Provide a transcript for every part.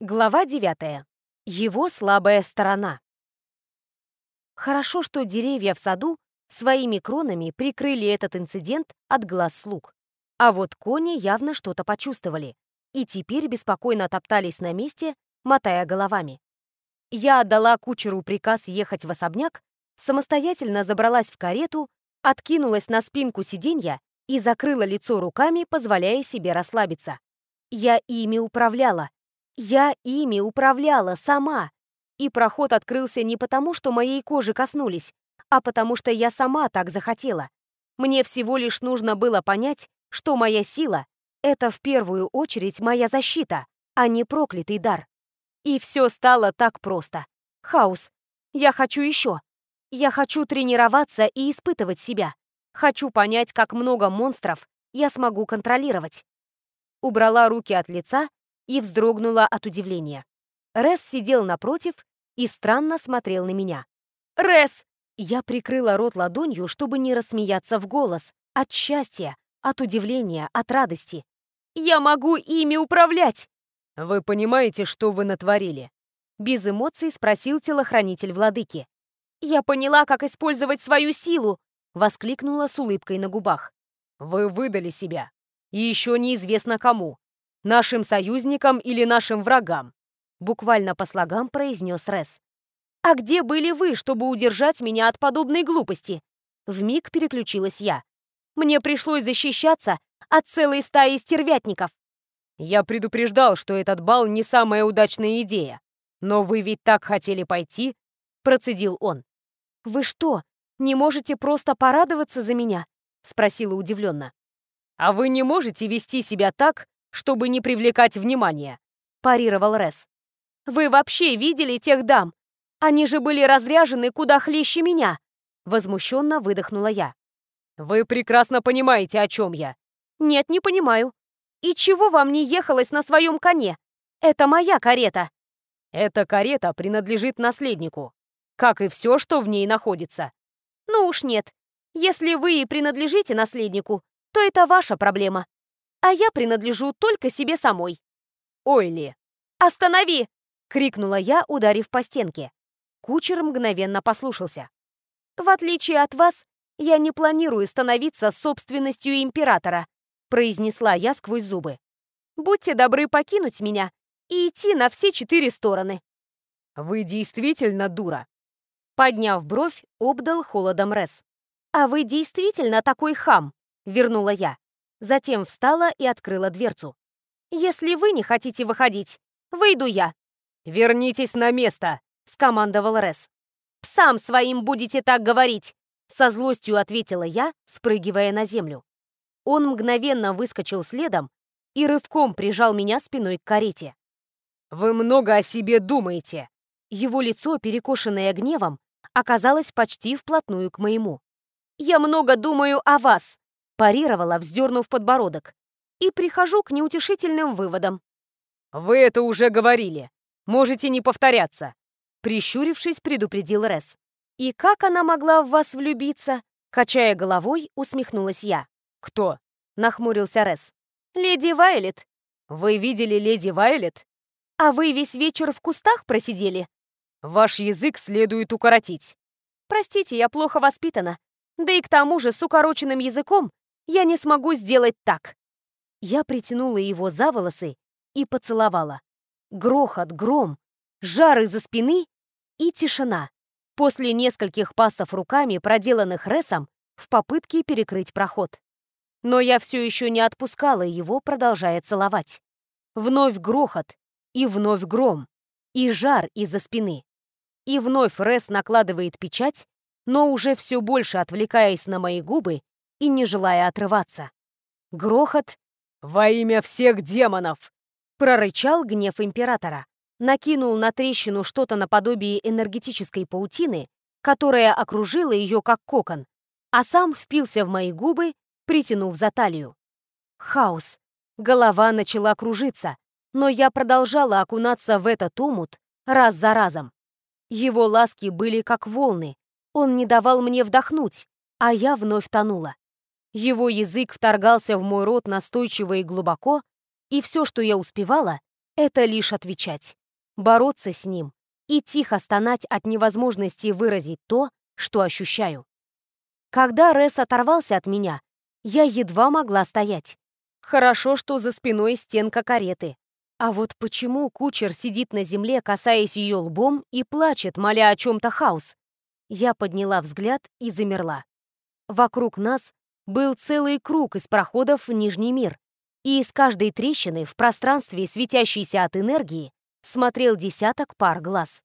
Глава 9. Его слабая сторона. Хорошо, что деревья в саду своими кронами прикрыли этот инцидент от глаз слуг. А вот кони явно что-то почувствовали и теперь беспокойно топтались на месте, мотая головами. Я отдала кучеру приказ ехать в особняк, самостоятельно забралась в карету, откинулась на спинку сиденья и закрыла лицо руками, позволяя себе расслабиться. Я ими управляла, я ими управляла сама. И проход открылся не потому, что моей кожи коснулись, а потому что я сама так захотела. Мне всего лишь нужно было понять, что моя сила — это в первую очередь моя защита, а не проклятый дар. И все стало так просто. Хаос. Я хочу еще. Я хочу тренироваться и испытывать себя. Хочу понять, как много монстров я смогу контролировать. Убрала руки от лица и вздрогнула от удивления. Рес сидел напротив и странно смотрел на меня. «Рес!» Я прикрыла рот ладонью, чтобы не рассмеяться в голос. От счастья, от удивления, от радости. «Я могу ими управлять!» «Вы понимаете, что вы натворили?» Без эмоций спросил телохранитель владыки. «Я поняла, как использовать свою силу!» Воскликнула с улыбкой на губах. «Вы выдали себя. И еще неизвестно кому. Нашим союзникам или нашим врагам?» Буквально по слогам произнес Рес. «А где были вы, чтобы удержать меня от подобной глупости?» Вмиг переключилась я. «Мне пришлось защищаться от целой стаи стервятников». «Я предупреждал, что этот бал не самая удачная идея. Но вы ведь так хотели пойти?» Процедил он. «Вы что, не можете просто порадоваться за меня?» Спросила удивленно. «А вы не можете вести себя так, чтобы не привлекать внимания», – парировал Рес. «Вы вообще видели тех дам? Они же были разряжены куда хлеще меня!» Возмущенно выдохнула я. «Вы прекрасно понимаете, о чем я». «Нет, не понимаю. И чего вам не ехалось на своем коне? Это моя карета». «Эта карета принадлежит наследнику, как и все, что в ней находится». «Ну уж нет. Если вы и принадлежите наследнику, то это ваша проблема а я принадлежу только себе самой. Ойли. «Останови!» — крикнула я, ударив по стенке. Кучер мгновенно послушался. «В отличие от вас, я не планирую становиться собственностью императора», произнесла я сквозь зубы. «Будьте добры покинуть меня и идти на все четыре стороны». «Вы действительно дура?» Подняв бровь, обдал холодом Рес. «А вы действительно такой хам?» — вернула я. Затем встала и открыла дверцу. «Если вы не хотите выходить, выйду я». «Вернитесь на место», — скомандовал Рес. «Псам своим будете так говорить», — со злостью ответила я, спрыгивая на землю. Он мгновенно выскочил следом и рывком прижал меня спиной к карете. «Вы много о себе думаете!» Его лицо, перекошенное гневом, оказалось почти вплотную к моему. «Я много думаю о вас!» Парировала, вздернув подбородок. И прихожу к неутешительным выводам. «Вы это уже говорили. Можете не повторяться», — прищурившись, предупредил Рес. «И как она могла в вас влюбиться?» Качая головой, усмехнулась я. «Кто?» — нахмурился Рес. «Леди Вайлет». «Вы видели леди Вайлет?» «А вы весь вечер в кустах просидели?» «Ваш язык следует укоротить». «Простите, я плохо воспитана. Да и к тому же с укороченным языком я не смогу сделать так. Я притянула его за волосы и поцеловала. Грохот, гром, жар из-за спины и тишина. После нескольких пасов руками, проделанных Ресом, в попытке перекрыть проход. Но я все еще не отпускала его, продолжая целовать. Вновь грохот, и вновь гром, и жар из-за спины. И вновь Рес накладывает печать, но уже все больше отвлекаясь на мои губы и не желая отрываться. Грохот «Во имя всех демонов!» прорычал гнев императора. Накинул на трещину что-то наподобие энергетической паутины, которая окружила ее как кокон, а сам впился в мои губы, притянув за талию. Хаос. Голова начала кружиться, но я продолжала окунаться в этот омут раз за разом. Его ласки были как волны, он не давал мне вдохнуть, а я вновь тонула. Его язык вторгался в мой рот настойчиво и глубоко, и все, что я успевала, это лишь отвечать, бороться с ним и тихо стонать от невозможности выразить то, что ощущаю. Когда Рес оторвался от меня, я едва могла стоять. Хорошо, что за спиной стенка кареты. А вот почему кучер сидит на земле, касаясь ее лбом, и плачет, моля о чем-то хаос? Я подняла взгляд и замерла. Вокруг нас был целый круг из проходов в Нижний мир, и из каждой трещины в пространстве, светящейся от энергии, смотрел десяток пар глаз.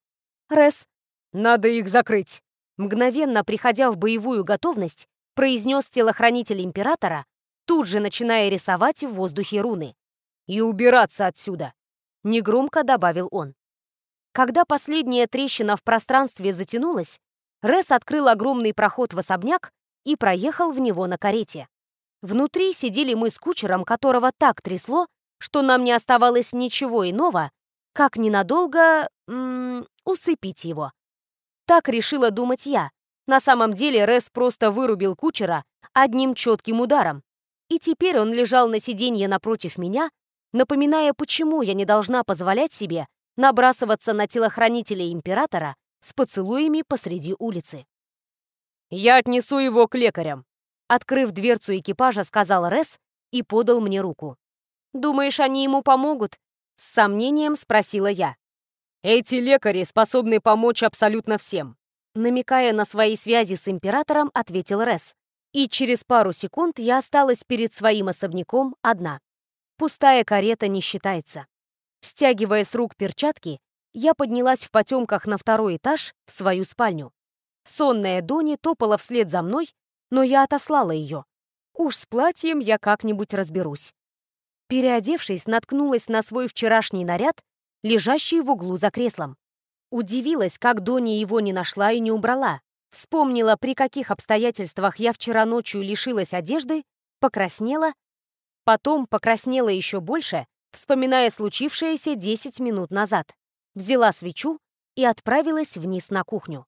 «Рес, надо их закрыть!» Мгновенно приходя в боевую готовность, произнес телохранитель императора, тут же начиная рисовать в воздухе руны. «И убираться отсюда!» — негромко добавил он. Когда последняя трещина в пространстве затянулась, Рес открыл огромный проход в особняк и проехал в него на карете. Внутри сидели мы с кучером, которого так трясло, что нам не оставалось ничего иного, как ненадолго м -м, усыпить его. Так решила думать я. На самом деле Рес просто вырубил кучера одним четким ударом. И теперь он лежал на сиденье напротив меня, напоминая, почему я не должна позволять себе набрасываться на телохранителя императора с поцелуями посреди улицы. «Я отнесу его к лекарям», — открыв дверцу экипажа, сказал Рес и подал мне руку. «Думаешь, они ему помогут?» — с сомнением спросила я. Эти лекари способны помочь абсолютно всем. Намекая на свои связи с императором, ответил Рес. И через пару секунд я осталась перед своим особняком одна. Пустая карета не считается. Стягивая с рук перчатки, я поднялась в потемках на второй этаж в свою спальню. Сонная Дони топала вслед за мной, но я отослала ее. Уж с платьем я как-нибудь разберусь. Переодевшись, наткнулась на свой вчерашний наряд лежащий в углу за креслом. Удивилась, как Дони его не нашла и не убрала. Вспомнила, при каких обстоятельствах я вчера ночью лишилась одежды, покраснела, потом покраснела еще больше, вспоминая случившееся 10 минут назад. Взяла свечу и отправилась вниз на кухню.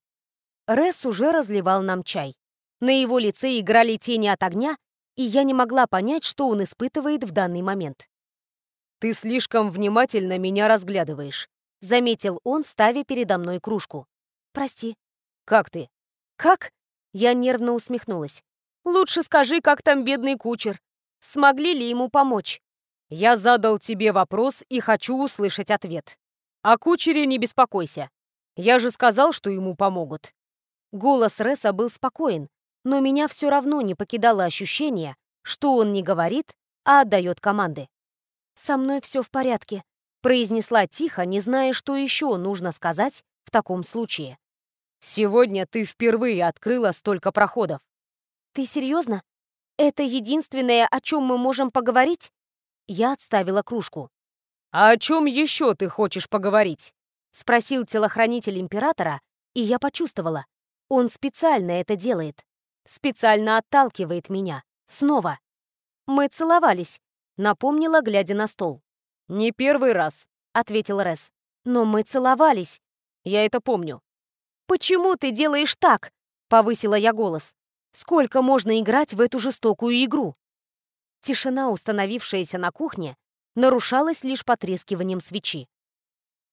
Рес уже разливал нам чай. На его лице играли тени от огня, и я не могла понять, что он испытывает в данный момент. «Ты слишком внимательно меня разглядываешь», — заметил он, ставя передо мной кружку. «Прости». «Как ты?» «Как?» Я нервно усмехнулась. «Лучше скажи, как там бедный кучер. Смогли ли ему помочь?» «Я задал тебе вопрос и хочу услышать ответ. О кучере не беспокойся. Я же сказал, что ему помогут». Голос Ресса был спокоен, но меня все равно не покидало ощущение, что он не говорит, а отдает команды. «Со мной все в порядке», — произнесла тихо, не зная, что еще нужно сказать в таком случае. «Сегодня ты впервые открыла столько проходов». «Ты серьезно? Это единственное, о чем мы можем поговорить?» Я отставила кружку. «А о чем еще ты хочешь поговорить?» — спросил телохранитель императора, и я почувствовала. Он специально это делает. Специально отталкивает меня. Снова. Мы целовались, Напомнила, глядя на стол. «Не первый раз», — ответил Рес. «Но мы целовались. Я это помню». «Почему ты делаешь так?» — повысила я голос. «Сколько можно играть в эту жестокую игру?» Тишина, установившаяся на кухне, нарушалась лишь потрескиванием свечи.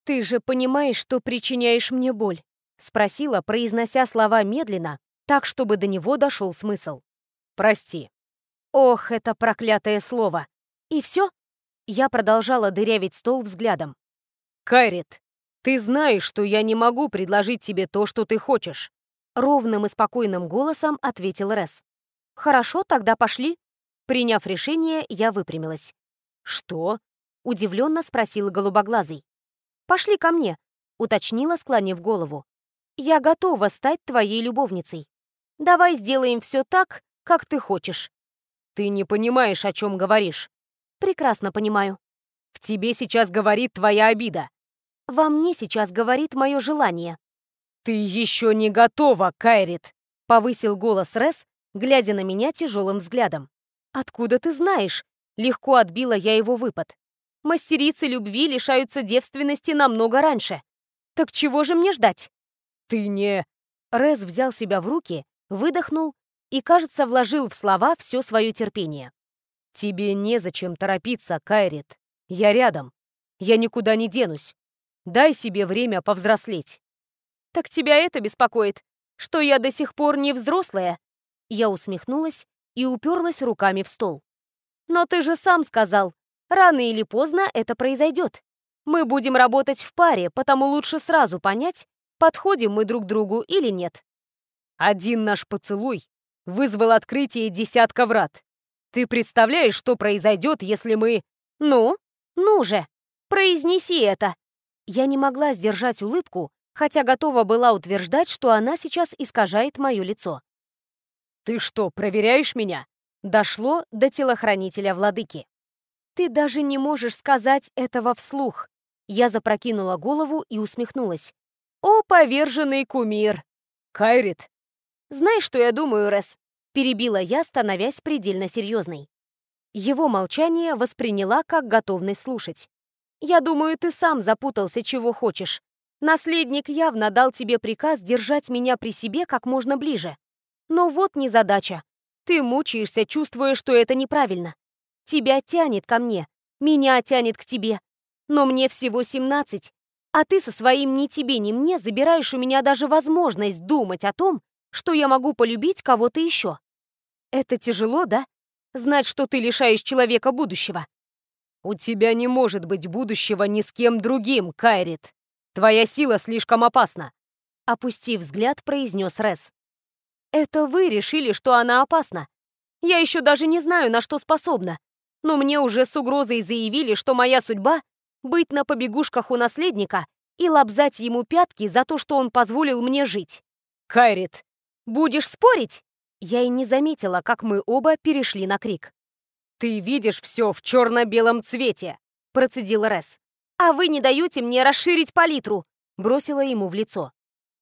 «Ты же понимаешь, что причиняешь мне боль?» — спросила, произнося слова медленно, так, чтобы до него дошел смысл. «Прости». Ох, это проклятое слово! «И все?» Я продолжала дырявить стол взглядом. «Кайрит, ты знаешь, что я не могу предложить тебе то, что ты хочешь», ровным и спокойным голосом ответил Рес. «Хорошо, тогда пошли». Приняв решение, я выпрямилась. «Что?» — удивленно спросил голубоглазый. «Пошли ко мне», — уточнила, склонив голову. «Я готова стать твоей любовницей. Давай сделаем все так, как ты хочешь». «Ты не понимаешь, о чем говоришь», Прекрасно понимаю. В тебе сейчас говорит твоя обида. Во мне сейчас говорит мое желание. Ты еще не готова, Кайрит, повысил голос Рес, глядя на меня тяжелым взглядом. Откуда ты знаешь? Легко отбила я его выпад. Мастерицы любви лишаются девственности намного раньше. Так чего же мне ждать? Ты не... Рез взял себя в руки, выдохнул и, кажется, вложил в слова все свое терпение. «Тебе незачем торопиться, Кайрит. Я рядом. Я никуда не денусь. Дай себе время повзрослеть. Так тебя это беспокоит, что я до сих пор не взрослая? Я усмехнулась и уперлась руками в стол. Но ты же сам сказал, рано или поздно это произойдет. Мы будем работать в паре, потому лучше сразу понять, подходим мы друг другу или нет. Один наш поцелуй вызвал открытие десятка врат. Ты представляешь, что произойдет, если мы... Ну? Ну же, произнеси это. Я не могла сдержать улыбку, хотя готова была утверждать, что она сейчас искажает мое лицо. «Ты что, проверяешь меня?» Дошло до телохранителя владыки. «Ты даже не можешь сказать этого вслух!» Я запрокинула голову и усмехнулась. «О, поверженный кумир!» «Кайрит!» «Знаешь, что я думаю, Рес?» Перебила я, становясь предельно серьезной. Его молчание восприняла как готовность слушать. «Я думаю, ты сам запутался, чего хочешь. Наследник явно дал тебе приказ держать меня при себе как можно ближе. Но вот незадача. Ты мучаешься, чувствуя, что это неправильно. Тебя тянет ко мне, меня тянет к тебе. Но мне всего 17, а ты со своим ни тебе, ни мне забираешь у меня даже возможность думать о том, что я могу полюбить кого-то еще. Это тяжело, да? Знать, что ты лишаешь человека будущего. У тебя не может быть будущего ни с кем другим, Кайрит. Твоя сила слишком опасна. Опустив взгляд, произнес Рес. Это вы решили, что она опасна. Я еще даже не знаю, на что способна. Но мне уже с угрозой заявили, что моя судьба — быть на побегушках у наследника и лобзать ему пятки за то, что он позволил мне жить. Кайрит, будешь спорить? Я и не заметила, как мы оба перешли на крик. «Ты видишь все в черно-белом цвете!» — процедил Рес. «А вы не даете мне расширить палитру!» — бросила ему в лицо.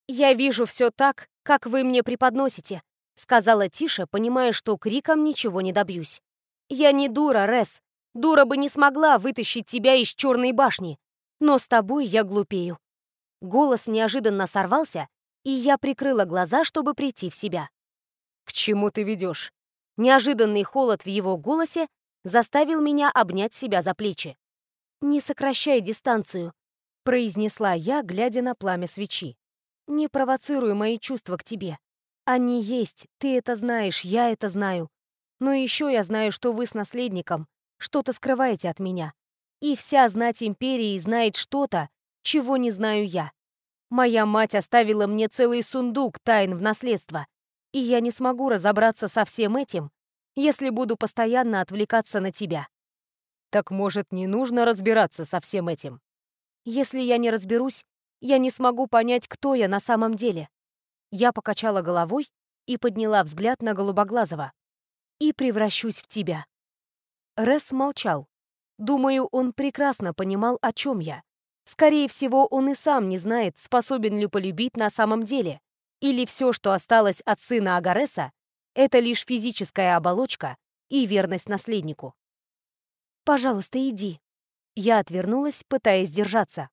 «Я вижу все так, как вы мне преподносите», — сказала тише, понимая, что криком ничего не добьюсь. «Я не дура, Рес. Дура бы не смогла вытащить тебя из черной башни. Но с тобой я глупею». Голос неожиданно сорвался, и я прикрыла глаза, чтобы прийти в себя. «К чему ты ведешь?» Неожиданный холод в его голосе заставил меня обнять себя за плечи. «Не сокращай дистанцию», — произнесла я, глядя на пламя свечи. Не провоцируй мои чувства к тебе. Они есть, ты это знаешь, я это знаю. Но еще я знаю, что вы с наследником что-то скрываете от меня. И вся знать империи знает что-то, чего не знаю я. Моя мать оставила мне целый сундук тайн в наследство, и я не смогу разобраться со всем этим, если буду постоянно отвлекаться на тебя. Так может, не нужно разбираться со всем этим? Если я не разберусь, я не смогу понять, кто я на самом деле. Я покачала головой и подняла взгляд на Голубоглазого. И превращусь в тебя. Рес молчал. Думаю, он прекрасно понимал, о чем я. Скорее всего, он и сам не знает, способен ли полюбить на самом деле. Или все, что осталось от сына Агареса, это лишь физическая оболочка и верность наследнику. «Пожалуйста, иди». Я отвернулась, пытаясь держаться.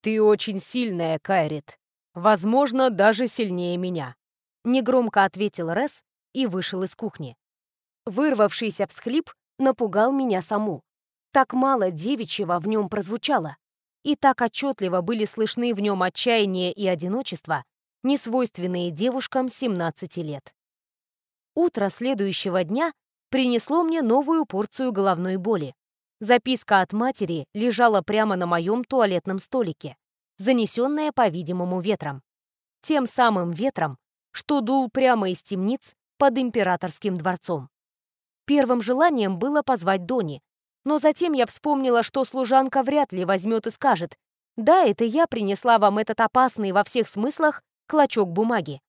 «Ты очень сильная, Кайрит. Возможно, даже сильнее меня», — негромко ответил Рес и вышел из кухни. Вырвавшийся всхлип напугал меня саму. Так мало девичьего в нем прозвучало, и так отчетливо были слышны в нем отчаяние и одиночество, несвойственные девушкам 17 лет. Утро следующего дня принесло мне новую порцию головной боли. Записка от матери лежала прямо на моем туалетном столике, занесенная, по-видимому, ветром. Тем самым ветром, что дул прямо из темниц под императорским дворцом. Первым желанием было позвать Дони, но затем я вспомнила, что служанка вряд ли возьмет и скажет, «Да, это я принесла вам этот опасный во всех смыслах клочок бумаги».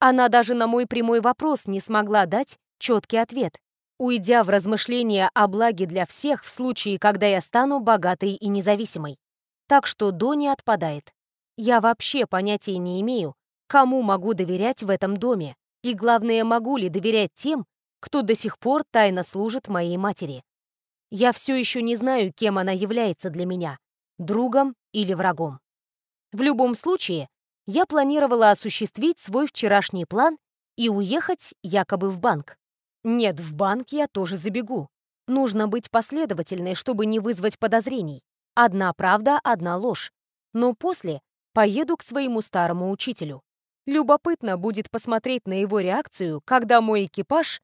Она даже на мой прямой вопрос не смогла дать четкий ответ, уйдя в размышления о благе для всех в случае, когда я стану богатой и независимой. Так что Дони отпадает. Я вообще понятия не имею, кому могу доверять в этом доме, и главное, могу ли доверять тем, кто до сих пор тайно служит моей матери. Я все еще не знаю, кем она является для меня, другом или врагом. В любом случае, я планировала осуществить свой вчерашний план и уехать якобы в банк. Нет, в банк я тоже забегу. Нужно быть последовательной, чтобы не вызвать подозрений. Одна правда, одна ложь. Но после поеду к своему старому учителю. Любопытно будет посмотреть на его реакцию, когда мой экипаж...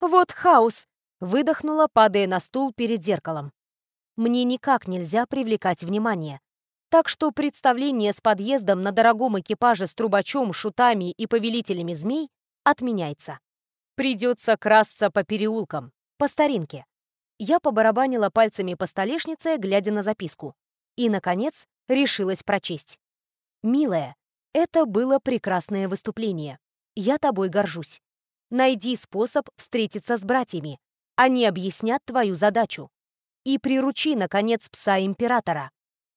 Вот хаос! Выдохнула, падая на стул перед зеркалом. Мне никак нельзя привлекать внимание. Так что представление с подъездом на дорогом экипаже с трубачом, шутами и повелителями змей отменяется. Придется красться по переулкам, по старинке. Я побарабанила пальцами по столешнице, глядя на записку. И, наконец, решилась прочесть. «Милая, это было прекрасное выступление. Я тобой горжусь. Найди способ встретиться с братьями. Они объяснят твою задачу. И приручи, наконец, пса императора.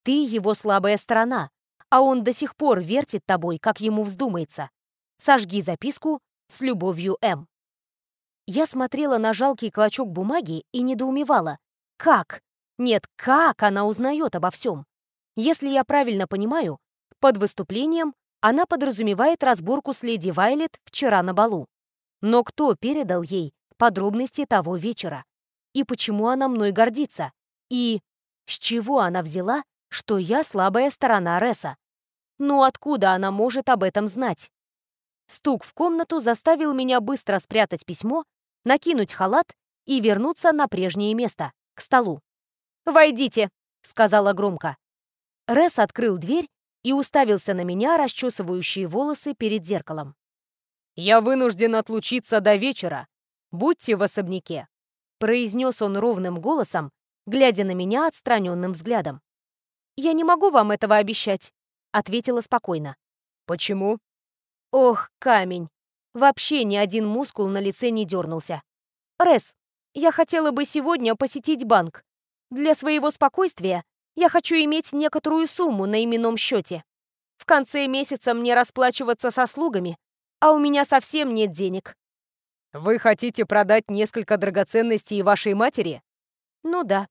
Ты его слабая сторона, а он до сих пор вертит тобой, как ему вздумается. Сожги записку с любовью, М. Я смотрела на жалкий клочок бумаги и недоумевала. Как? Нет, как она узнает обо всем? Если я правильно понимаю, под выступлением она подразумевает разборку с леди Вайлет вчера на балу. Но кто передал ей подробности того вечера? И почему она мной гордится? И с чего она взяла, что я слабая сторона Ресса? Ну откуда она может об этом знать? Стук в комнату заставил меня быстро спрятать письмо, накинуть халат и вернуться на прежнее место, к столу. «Войдите!» — сказала громко. Ресс открыл дверь и уставился на меня, расчесывающие волосы перед зеркалом. «Я вынужден отлучиться до вечера. Будьте в особняке», — произнес он ровным голосом, глядя на меня отстраненным взглядом. «Я не могу вам этого обещать», — ответила спокойно. «Почему?» Ох, камень. Вообще ни один мускул на лице не дернулся. Рес, я хотела бы сегодня посетить банк. Для своего спокойствия я хочу иметь некоторую сумму на именном счете. В конце месяца мне расплачиваться со слугами, а у меня совсем нет денег. Вы хотите продать несколько драгоценностей вашей матери? Ну да.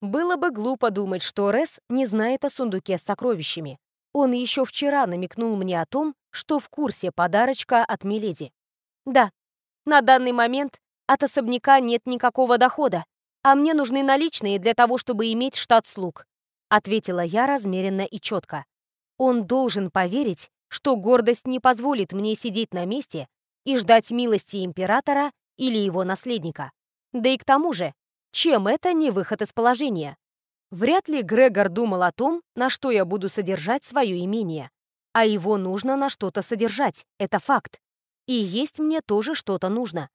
Было бы глупо думать, что Рес не знает о сундуке с сокровищами. Он еще вчера намекнул мне о том, что в курсе подарочка от Миледи. Да, на данный момент от особняка нет никакого дохода, а мне нужны наличные для того, чтобы иметь штат слуг, ответила я размеренно и четко. Он должен поверить, что гордость не позволит мне сидеть на месте и ждать милости императора или его наследника. Да и к тому же, чем это не выход из положения? Вряд ли Грегор думал о том, на что я буду содержать свое имение. А его нужно на что-то содержать, это факт. И есть мне тоже что-то нужно.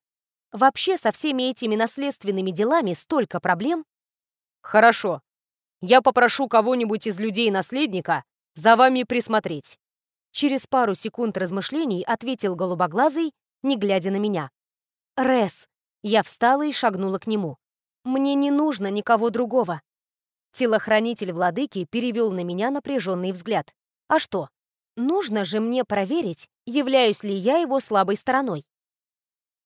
Вообще со всеми этими наследственными делами столько проблем. Хорошо. Я попрошу кого-нибудь из людей-наследника за вами присмотреть. Через пару секунд размышлений ответил голубоглазый, не глядя на меня. «Рес». Я встала и шагнула к нему. «Мне не нужно никого другого. Телохранитель владыки перевел на меня напряженный взгляд. А что? Нужно же мне проверить, являюсь ли я его слабой стороной.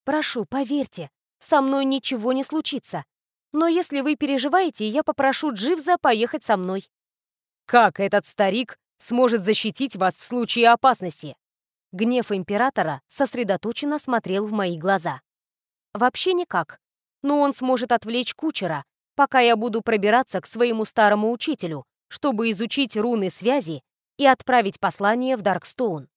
Прошу, поверьте, со мной ничего не случится. Но если вы переживаете, я попрошу Дживза поехать со мной. Как этот старик сможет защитить вас в случае опасности? Гнев императора сосредоточенно смотрел в мои глаза. Вообще никак. Но он сможет отвлечь кучера, пока я буду пробираться к своему старому учителю, чтобы изучить руны связи и отправить послание в Даркстоун.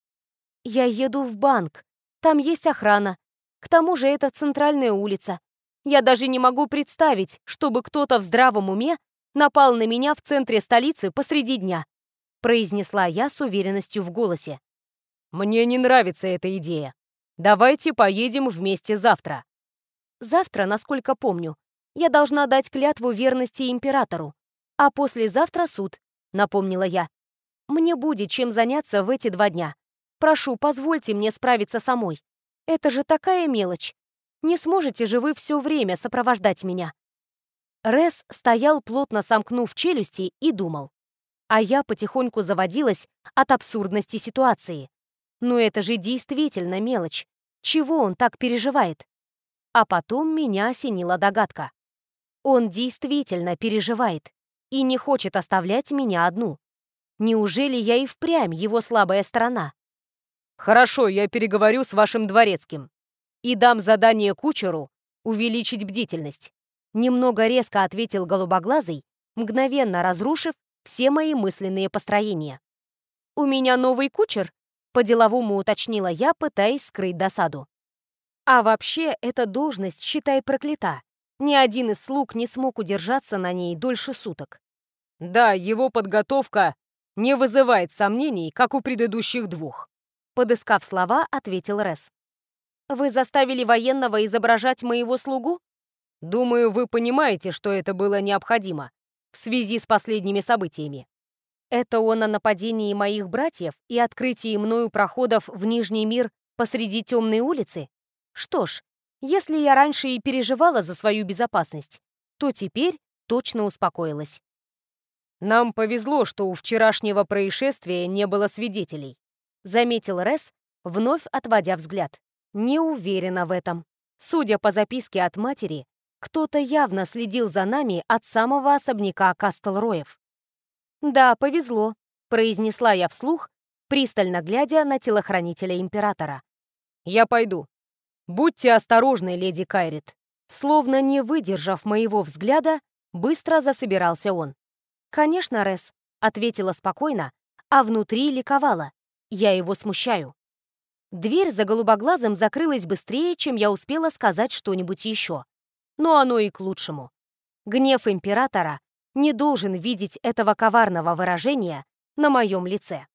Я еду в банк. Там есть охрана. К тому же это центральная улица. Я даже не могу представить, чтобы кто-то в здравом уме напал на меня в центре столицы посреди дня», произнесла я с уверенностью в голосе. «Мне не нравится эта идея. Давайте поедем вместе завтра». «Завтра, насколько помню, я должна дать клятву верности императору, а послезавтра суд», — напомнила я. «Мне будет чем заняться в эти два дня. Прошу, позвольте мне справиться самой. Это же такая мелочь. Не сможете же вы все время сопровождать меня?» Рес стоял, плотно сомкнув челюсти, и думал. А я потихоньку заводилась от абсурдности ситуации. Но это же действительно мелочь. Чего он так переживает? А потом меня осенила догадка. Он действительно переживает и не хочет оставлять меня одну. Неужели я и впрямь его слабая сторона? Хорошо, я переговорю с вашим дворецким и дам задание кучеру увеличить бдительность. Немного резко ответил голубоглазый, мгновенно разрушив все мои мысленные построения. «У меня новый кучер?» — по-деловому уточнила я, пытаясь скрыть досаду. А вообще, эта должность, считай, проклята. Ни один из слуг не смог удержаться на ней дольше суток. Да, его подготовка не вызывает сомнений, как у предыдущих двух. Подыскав слова, ответил Рес. «Вы заставили военного изображать моего слугу?» «Думаю, вы понимаете, что это было необходимо в связи с последними событиями». «Это он о нападении моих братьев и открытии мною проходов в Нижний мир посреди темной улицы? Что ж, если я раньше и переживала за свою безопасность, то теперь точно успокоилась». «Нам повезло, что у вчерашнего происшествия не было свидетелей», заметил Рес, вновь отводя взгляд. Не уверена в этом. Судя по записке от матери, кто-то явно следил за нами от самого особняка Кастлроев. «Да, повезло», — произнесла я вслух, пристально глядя на телохранителя императора. «Я пойду. Будьте осторожны, леди Кайрит». Словно не выдержав моего взгляда, быстро засобирался он. «Конечно, Рес», — ответила спокойно, а внутри ликовала. Я его смущаю. Дверь за голубоглазым закрылась быстрее, чем я успела сказать что-нибудь еще. Но оно и к лучшему. Гнев императора не должен видеть этого коварного выражения на моем лице.